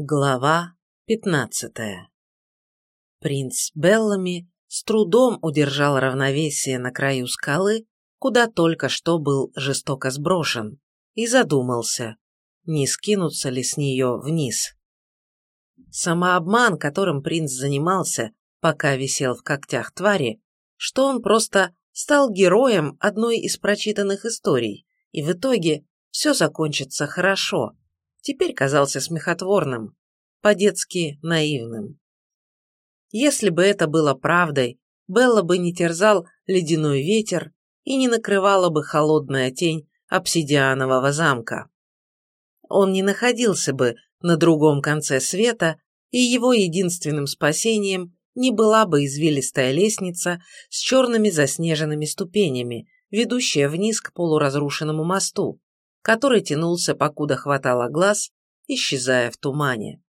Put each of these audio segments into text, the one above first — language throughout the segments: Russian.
Глава пятнадцатая Принц Беллами с трудом удержал равновесие на краю скалы, куда только что был жестоко сброшен, и задумался, не скинуться ли с нее вниз. Самообман, которым принц занимался, пока висел в когтях твари, что он просто стал героем одной из прочитанных историй, и в итоге все закончится хорошо, теперь казался смехотворным, по-детски наивным. Если бы это было правдой, Белла бы не терзал ледяной ветер и не накрывала бы холодная тень обсидианового замка. Он не находился бы на другом конце света, и его единственным спасением не была бы извилистая лестница с черными заснеженными ступенями, ведущая вниз к полуразрушенному мосту, который тянулся, покуда хватало глаз, исчезая в тумане.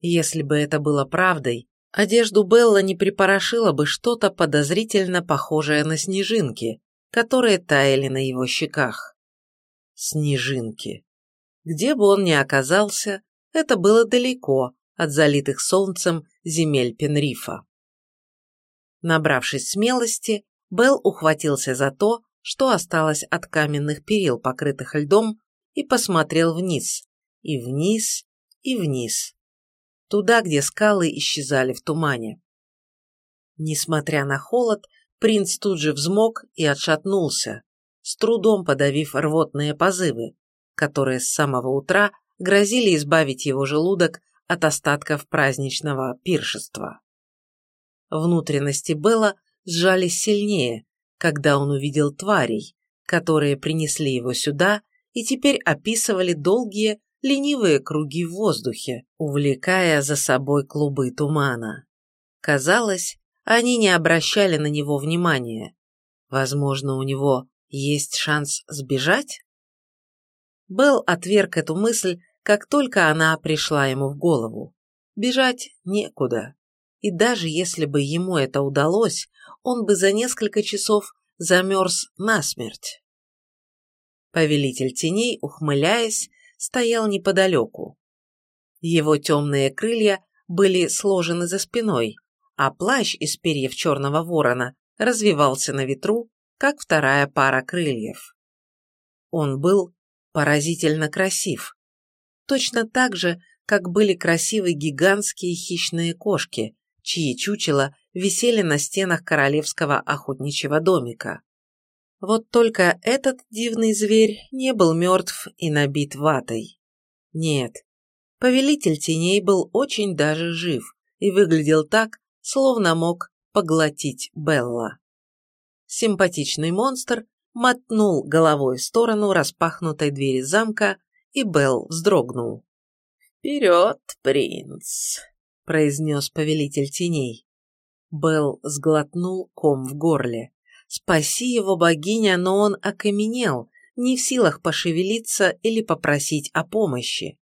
Если бы это было правдой, одежду Белла не припорошило бы что-то подозрительно похожее на снежинки, которые таяли на его щеках. Снежинки. Где бы он ни оказался, это было далеко от залитых солнцем земель Пенрифа. Набравшись смелости, Белл ухватился за то, что осталось от каменных перил, покрытых льдом, и посмотрел вниз, и вниз, и вниз, туда, где скалы исчезали в тумане. Несмотря на холод, принц тут же взмок и отшатнулся, с трудом подавив рвотные позывы, которые с самого утра грозили избавить его желудок от остатков праздничного пиршества. Внутренности Белла сжались сильнее, когда он увидел тварей, которые принесли его сюда и теперь описывали долгие, ленивые круги в воздухе, увлекая за собой клубы тумана. Казалось, они не обращали на него внимания. Возможно, у него есть шанс сбежать? Белл отверг эту мысль, как только она пришла ему в голову. Бежать некуда. И даже если бы ему это удалось, он бы за несколько часов замерз насмерть. Повелитель теней, ухмыляясь, стоял неподалеку. Его темные крылья были сложены за спиной, а плащ из перьев черного ворона развивался на ветру, как вторая пара крыльев. Он был поразительно красив, точно так же, как были красивы гигантские хищные кошки, чьи чучела висели на стенах королевского охотничьего домика. Вот только этот дивный зверь не был мертв и набит ватой. Нет, повелитель теней был очень даже жив и выглядел так, словно мог поглотить Белла. Симпатичный монстр мотнул головой в сторону распахнутой двери замка, и Белл вздрогнул. «Вперед, принц!» – произнес повелитель теней. Белл сглотнул ком в горле. Спаси его богиня, но он окаменел, не в силах пошевелиться или попросить о помощи.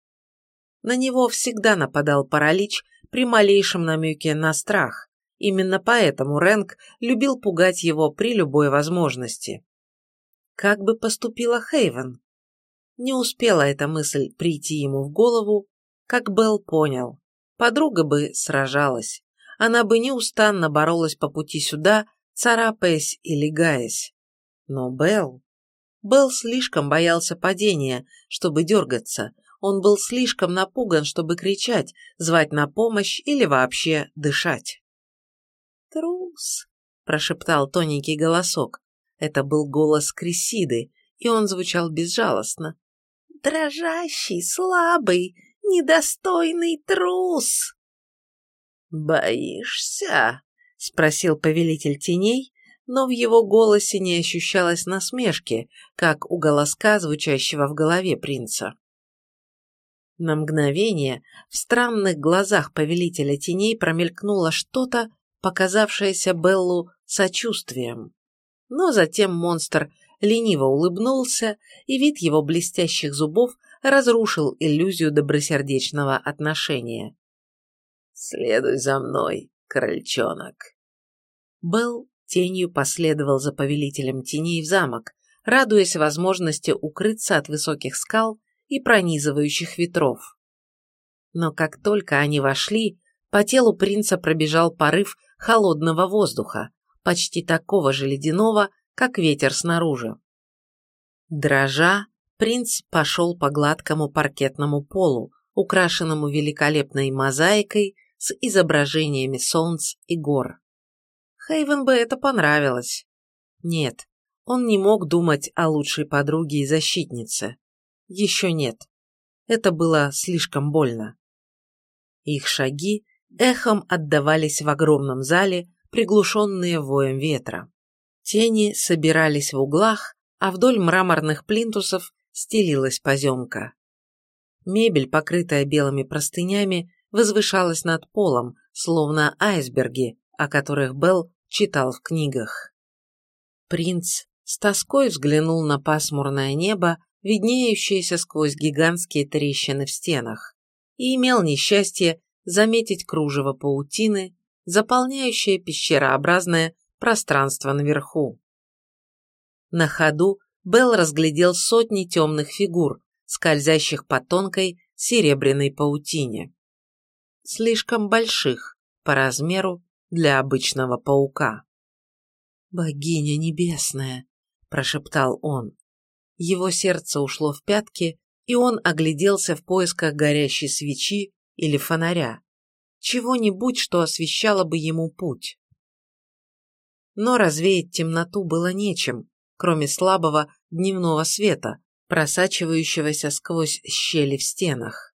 На него всегда нападал паралич при малейшем намеке на страх. Именно поэтому Рэнк любил пугать его при любой возможности. Как бы поступила Хейвен? Не успела эта мысль прийти ему в голову, как Белл понял. Подруга бы сражалась она бы неустанно боролась по пути сюда, царапаясь и легаясь. Но Белл... Белл слишком боялся падения, чтобы дергаться. Он был слишком напуган, чтобы кричать, звать на помощь или вообще дышать. «Трус!» – прошептал тоненький голосок. Это был голос Крисиды, и он звучал безжалостно. «Дрожащий, слабый, недостойный трус!» «Боишься?» – спросил повелитель теней, но в его голосе не ощущалось насмешки, как у голоска, звучащего в голове принца. На мгновение в странных глазах повелителя теней промелькнуло что-то, показавшееся Беллу сочувствием. Но затем монстр лениво улыбнулся, и вид его блестящих зубов разрушил иллюзию добросердечного отношения. «Следуй за мной, крольчонок». Белл тенью последовал за повелителем теней в замок, радуясь возможности укрыться от высоких скал и пронизывающих ветров. Но как только они вошли, по телу принца пробежал порыв холодного воздуха, почти такого же ледяного, как ветер снаружи. Дрожа, принц пошел по гладкому паркетному полу, украшенному великолепной мозаикой с изображениями солнц и гор. Хейвен бы это понравилось. Нет, он не мог думать о лучшей подруге и защитнице. Еще нет. Это было слишком больно. Их шаги эхом отдавались в огромном зале, приглушенные воем ветра. Тени собирались в углах, а вдоль мраморных плинтусов стелилась поземка. Мебель, покрытая белыми простынями, возвышалась над полом, словно айсберги, о которых Белл читал в книгах. Принц с тоской взглянул на пасмурное небо, виднеющееся сквозь гигантские трещины в стенах, и имел несчастье заметить кружево паутины, заполняющее пещерообразное пространство наверху. На ходу Белл разглядел сотни темных фигур, скользящих по тонкой серебряной паутине. Слишком больших по размеру для обычного паука. «Богиня небесная!» – прошептал он. Его сердце ушло в пятки, и он огляделся в поисках горящей свечи или фонаря, чего-нибудь, что освещало бы ему путь. Но развеять темноту было нечем, кроме слабого дневного света, просачивающегося сквозь щели в стенах.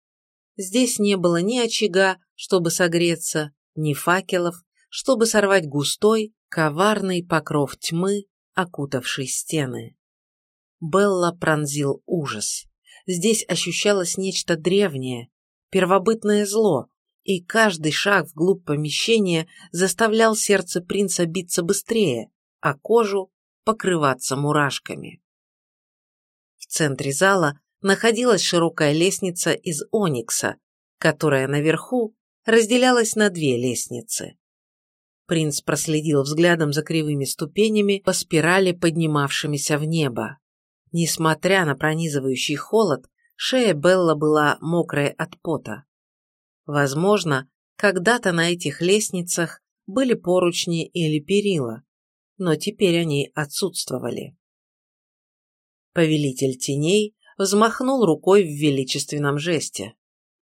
Здесь не было ни очага, чтобы согреться, ни факелов, чтобы сорвать густой, коварный покров тьмы, окутавший стены. Белла пронзил ужас. Здесь ощущалось нечто древнее, первобытное зло, и каждый шаг вглубь помещения заставлял сердце принца биться быстрее, а кожу покрываться мурашками. В центре зала находилась широкая лестница из оникса, которая наверху разделялась на две лестницы. Принц проследил взглядом за кривыми ступенями по спирали, поднимавшимися в небо. Несмотря на пронизывающий холод, шея Белла была мокрой от пота. Возможно, когда-то на этих лестницах были поручни или перила, но теперь они отсутствовали. Повелитель теней взмахнул рукой в величественном жесте.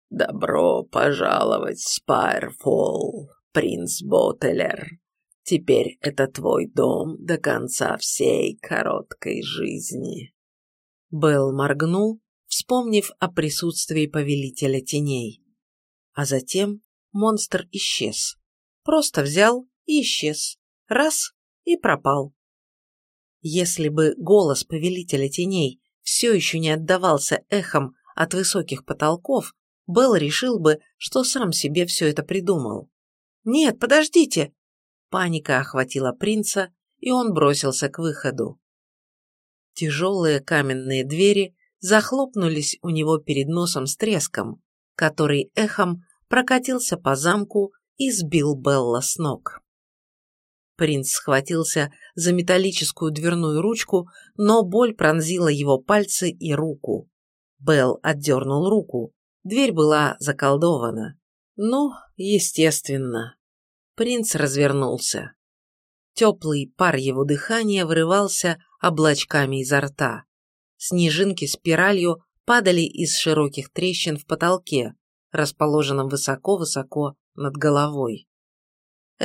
«Добро пожаловать, Спайрфолл, принц Боттелер. Теперь это твой дом до конца всей короткой жизни». Белл моргнул, вспомнив о присутствии повелителя теней. А затем монстр исчез. Просто взял и исчез. Раз и пропал. Если бы голос повелителя теней все еще не отдавался эхом от высоких потолков, Белл решил бы, что сам себе все это придумал. «Нет, подождите!» Паника охватила принца, и он бросился к выходу. Тяжелые каменные двери захлопнулись у него перед носом с треском, который эхом прокатился по замку и сбил Белла с ног. Принц схватился за металлическую дверную ручку, но боль пронзила его пальцы и руку. Белл отдернул руку. Дверь была заколдована. Ну, естественно. Принц развернулся. Теплый пар его дыхания вырывался облачками изо рта. Снежинки спиралью падали из широких трещин в потолке, расположенном высоко-высоко над головой.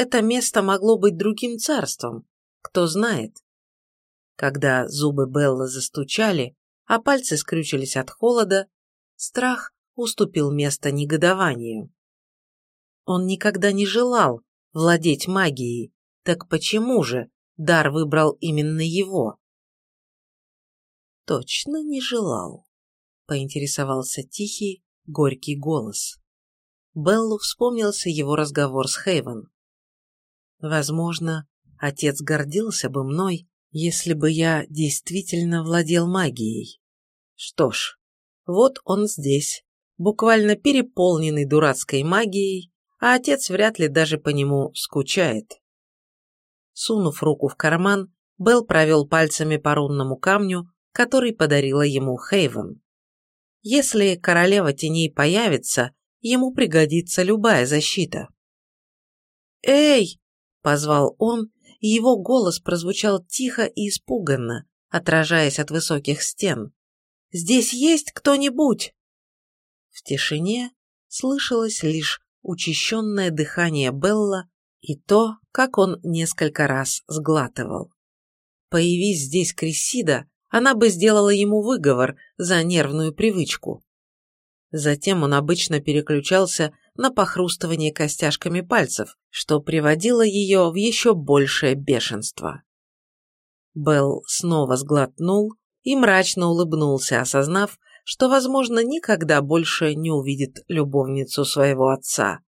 Это место могло быть другим царством, кто знает. Когда зубы Белла застучали, а пальцы скрючились от холода, страх уступил место негодованию. Он никогда не желал владеть магией, так почему же дар выбрал именно его? Точно не желал, поинтересовался тихий, горький голос. Беллу вспомнился его разговор с Хейвен. Возможно, отец гордился бы мной, если бы я действительно владел магией. Что ж, вот он здесь, буквально переполненный дурацкой магией, а отец вряд ли даже по нему скучает. Сунув руку в карман, Белл провел пальцами по рунному камню, который подарила ему Хейвен. Если королева теней появится, ему пригодится любая защита. «Эй!» – позвал он, и его голос прозвучал тихо и испуганно, отражаясь от высоких стен. «Здесь есть кто-нибудь?» В тишине слышалось лишь учащенное дыхание Белла и то, как он несколько раз сглатывал. Появись здесь Крисида, она бы сделала ему выговор за нервную привычку. Затем он обычно переключался на похрустывание костяшками пальцев, что приводило ее в еще большее бешенство. Белл снова сглотнул и мрачно улыбнулся, осознав, что, возможно, никогда больше не увидит любовницу своего отца.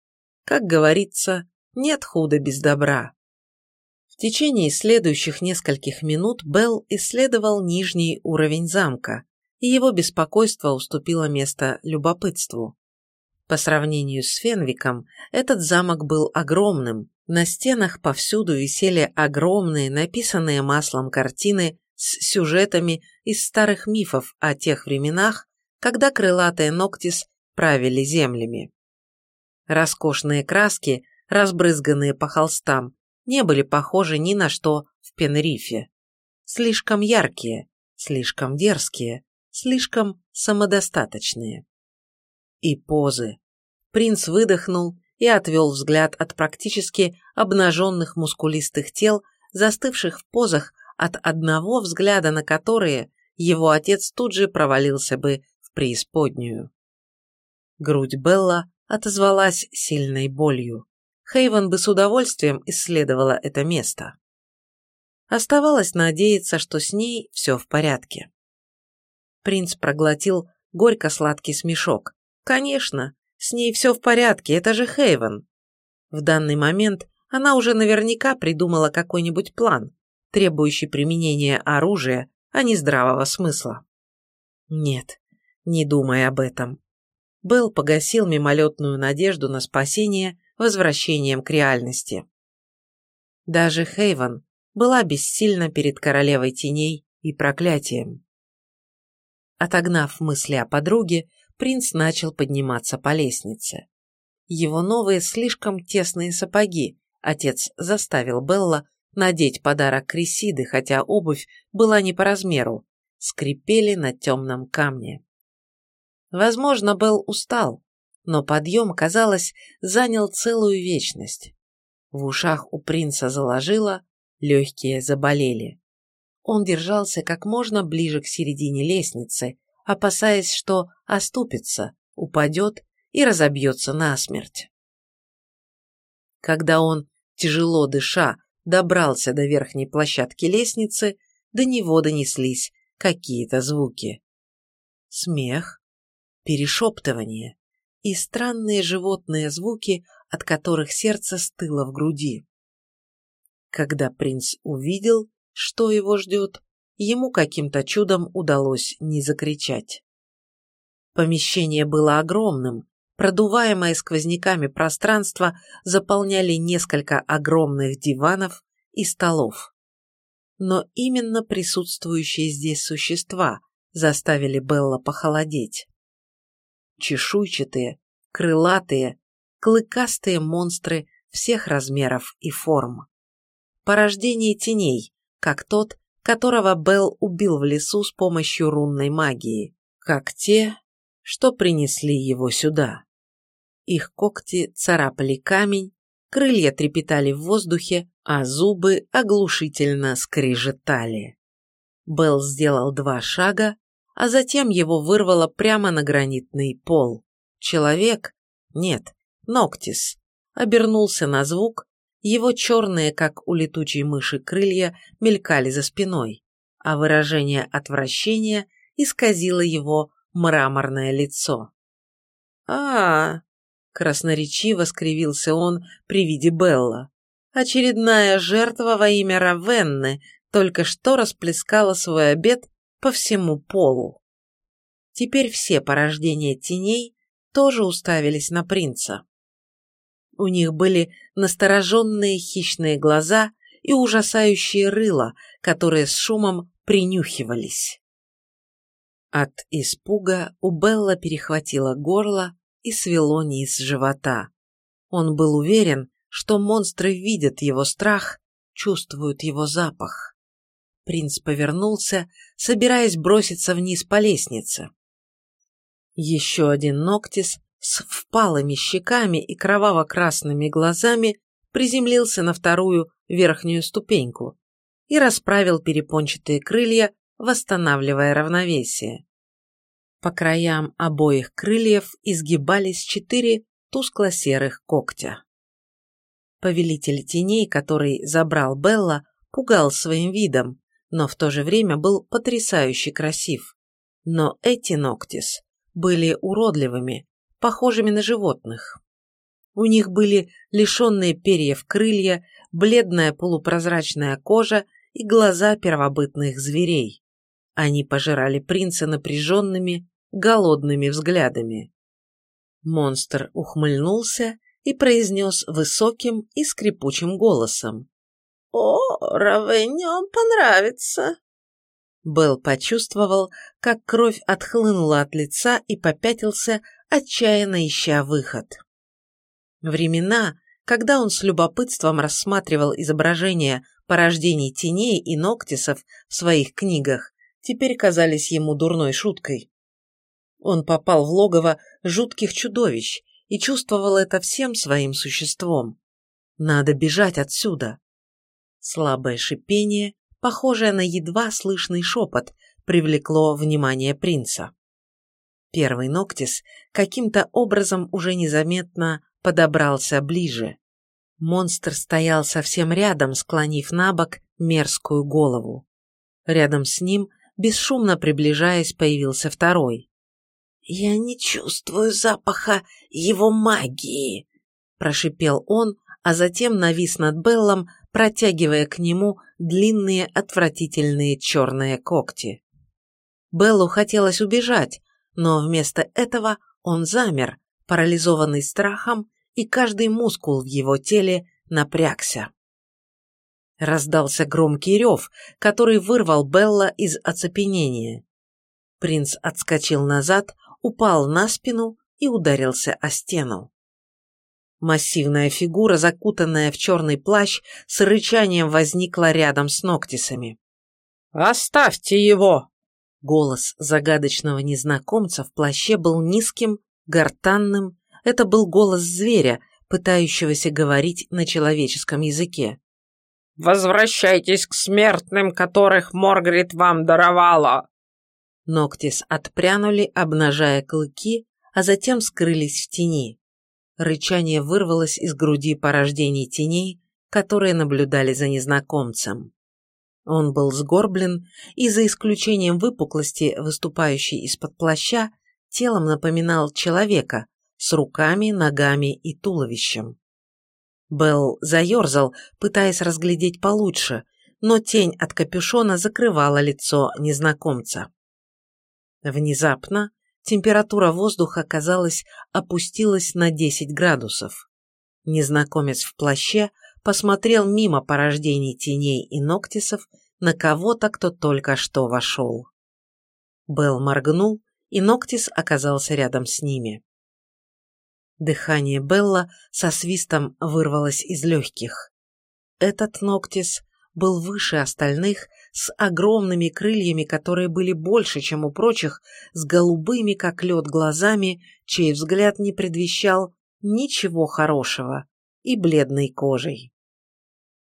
Как говорится, нет худа без добра. В течение следующих нескольких минут Белл исследовал нижний уровень замка, и его беспокойство уступило место любопытству. По сравнению с Фенвиком, этот замок был огромным, на стенах повсюду висели огромные, написанные маслом картины с сюжетами из старых мифов о тех временах, когда крылатые Ноктис правили землями. Роскошные краски, разбрызганные по холстам, не были похожи ни на что в Пенрифе. Слишком яркие, слишком дерзкие, слишком самодостаточные. И позы. Принц выдохнул и отвел взгляд от практически обнаженных мускулистых тел, застывших в позах, от одного взгляда на которые его отец тут же провалился бы в преисподнюю. Грудь Белла отозвалась сильной болью. Хейвен бы с удовольствием исследовала это место. Оставалось надеяться, что с ней все в порядке. Принц проглотил горько-сладкий смешок. Конечно, с ней все в порядке, это же Хейвен. В данный момент она уже наверняка придумала какой-нибудь план, требующий применения оружия, а не здравого смысла. Нет, не думай об этом. Белл погасил мимолетную надежду на спасение возвращением к реальности. Даже Хейвен была бессильна перед королевой теней и проклятием. Отогнав мысли о подруге, принц начал подниматься по лестнице. Его новые слишком тесные сапоги отец заставил Белла надеть подарок Крисиды, хотя обувь была не по размеру, скрипели на темном камне. Возможно, Белл устал, но подъем, казалось, занял целую вечность. В ушах у принца заложило, легкие заболели. Он держался как можно ближе к середине лестницы, опасаясь, что оступится, упадет и разобьется насмерть. Когда он, тяжело дыша, добрался до верхней площадки лестницы, до него донеслись какие-то звуки. Смех, перешептывание и странные животные звуки, от которых сердце стыло в груди. Когда принц увидел, что его ждет, ему каким-то чудом удалось не закричать. Помещение было огромным, продуваемое сквозняками пространство заполняли несколько огромных диванов и столов. Но именно присутствующие здесь существа заставили Белла похолодеть. Чешуйчатые, крылатые, клыкастые монстры всех размеров и форм. Порождение теней, как тот, которого Белл убил в лесу с помощью рунной магии, как те, что принесли его сюда. Их когти царапали камень, крылья трепетали в воздухе, а зубы оглушительно скрежетали. Белл сделал два шага, а затем его вырвало прямо на гранитный пол. Человек, нет, Ноктис, обернулся на звук его черные, как у летучей мыши, крылья мелькали за спиной, а выражение отвращения исказило его мраморное лицо. а, красноречиво скривился он при виде Белла. Очередная жертва во имя Равенны только что расплескала свой обед по всему полу. Теперь все порождения теней тоже уставились на принца. У них были настороженные хищные глаза и ужасающие рыла, которые с шумом принюхивались. От испуга у Белла перехватило горло, и свело низ живота. Он был уверен, что монстры видят его страх, чувствуют его запах. Принц повернулся, собираясь броситься вниз по лестнице. Еще один Ноктис с впалыми щеками и кроваво-красными глазами приземлился на вторую верхнюю ступеньку и расправил перепончатые крылья, восстанавливая равновесие. По краям обоих крыльев изгибались четыре тускло-серых когтя. Повелитель теней, который забрал Белла, пугал своим видом, но в то же время был потрясающе красив. Но эти Ноктис были уродливыми, похожими на животных. У них были лишенные перьев крылья, бледная полупрозрачная кожа и глаза первобытных зверей. Они пожирали принца напряженными, голодными взглядами. Монстр ухмыльнулся и произнес высоким и скрипучим голосом. «О, Равенне понравится!» Белл почувствовал, как кровь отхлынула от лица и попятился, отчаянно ища выход. Времена, когда он с любопытством рассматривал изображения порождений теней и ноктисов в своих книгах, теперь казались ему дурной шуткой. Он попал в логово жутких чудовищ и чувствовал это всем своим существом. Надо бежать отсюда. Слабое шипение, похожее на едва слышный шепот, привлекло внимание принца. Первый Ноктис каким-то образом уже незаметно подобрался ближе. Монстр стоял совсем рядом, склонив на бок мерзкую голову. Рядом с ним, бесшумно приближаясь, появился второй. «Я не чувствую запаха его магии», – прошипел он, а затем навис над Беллом, протягивая к нему длинные отвратительные черные когти. Беллу хотелось убежать, но вместо этого он замер, парализованный страхом, и каждый мускул в его теле напрягся. Раздался громкий рев, который вырвал Белла из оцепенения. Принц отскочил назад, упал на спину и ударился о стену. Массивная фигура, закутанная в черный плащ, с рычанием возникла рядом с Ноктисами. «Оставьте его!» Голос загадочного незнакомца в плаще был низким, гортанным, это был голос зверя, пытающегося говорить на человеческом языке. «Возвращайтесь к смертным, которых Моргрид вам даровала!» Ноктис отпрянули, обнажая клыки, а затем скрылись в тени. Рычание вырвалось из груди порождений теней, которые наблюдали за незнакомцем. Он был сгорблен и, за исключением выпуклости, выступающей из-под плаща, телом напоминал человека с руками, ногами и туловищем. Белл заерзал, пытаясь разглядеть получше, но тень от капюшона закрывала лицо незнакомца. Внезапно температура воздуха, казалось, опустилась на 10 градусов. Незнакомец в плаще посмотрел мимо порождений теней и ноктисов на кого-то, кто только что вошел. Белл моргнул, и Ноктис оказался рядом с ними. Дыхание Белла со свистом вырвалось из легких. Этот Ноктис был выше остальных, с огромными крыльями, которые были больше, чем у прочих, с голубыми, как лед, глазами, чей взгляд не предвещал ничего хорошего, и бледной кожей.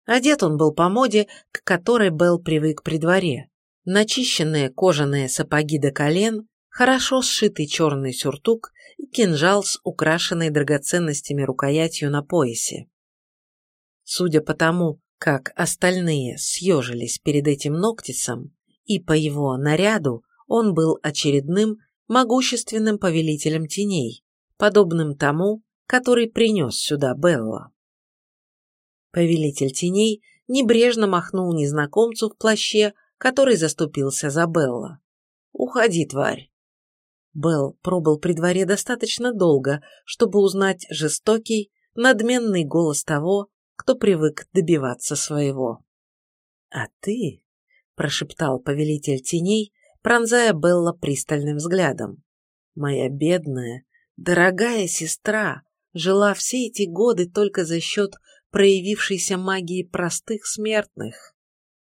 Одет он был по моде, к которой Белл привык при дворе. Начищенные кожаные сапоги до колен, хорошо сшитый черный сюртук и кинжал с украшенной драгоценностями рукоятью на поясе. Судя по тому, как остальные съежились перед этим Ноктисом, и по его наряду он был очередным могущественным повелителем теней, подобным тому, который принес сюда Белла. Повелитель теней небрежно махнул незнакомцу в плаще, который заступился за Белла. «Уходи, тварь!» Белл пробыл при дворе достаточно долго, чтобы узнать жестокий, надменный голос того, кто привык добиваться своего. «А ты?» – прошептал повелитель теней, пронзая Белла пристальным взглядом. «Моя бедная, дорогая сестра, жила все эти годы только за счет проявившейся магии простых смертных.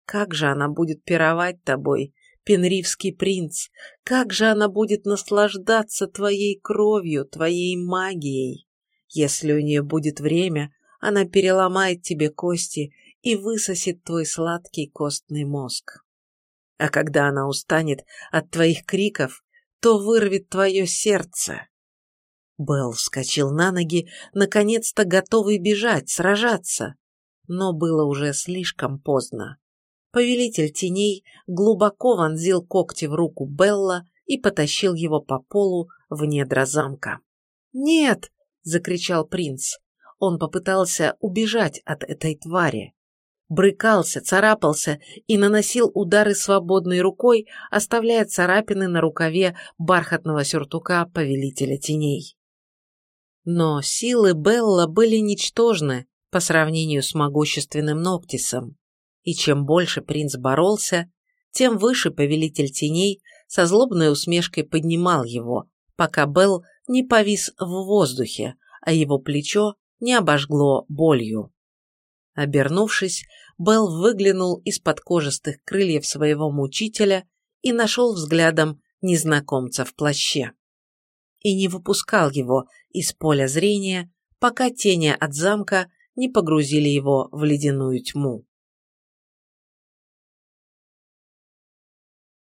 Как же она будет пировать тобой, пенривский принц, как же она будет наслаждаться твоей кровью, твоей магией. Если у нее будет время, она переломает тебе кости и высосет твой сладкий костный мозг. А когда она устанет от твоих криков, то вырвет твое сердце. Белл вскочил на ноги, наконец-то готовый бежать, сражаться. Но было уже слишком поздно. Повелитель теней глубоко вонзил когти в руку Белла и потащил его по полу в недра замка. «Нет!» — закричал принц. Он попытался убежать от этой твари. Брыкался, царапался и наносил удары свободной рукой, оставляя царапины на рукаве бархатного сюртука повелителя теней. Но силы Белла были ничтожны по сравнению с могущественным Ноктисом, и чем больше принц боролся, тем выше повелитель теней со злобной усмешкой поднимал его, пока Белл не повис в воздухе, а его плечо не обожгло болью. Обернувшись, Белл выглянул из-под кожистых крыльев своего мучителя и нашел взглядом незнакомца в плаще. И не выпускал его из поля зрения, пока тени от замка не погрузили его в ледяную тьму.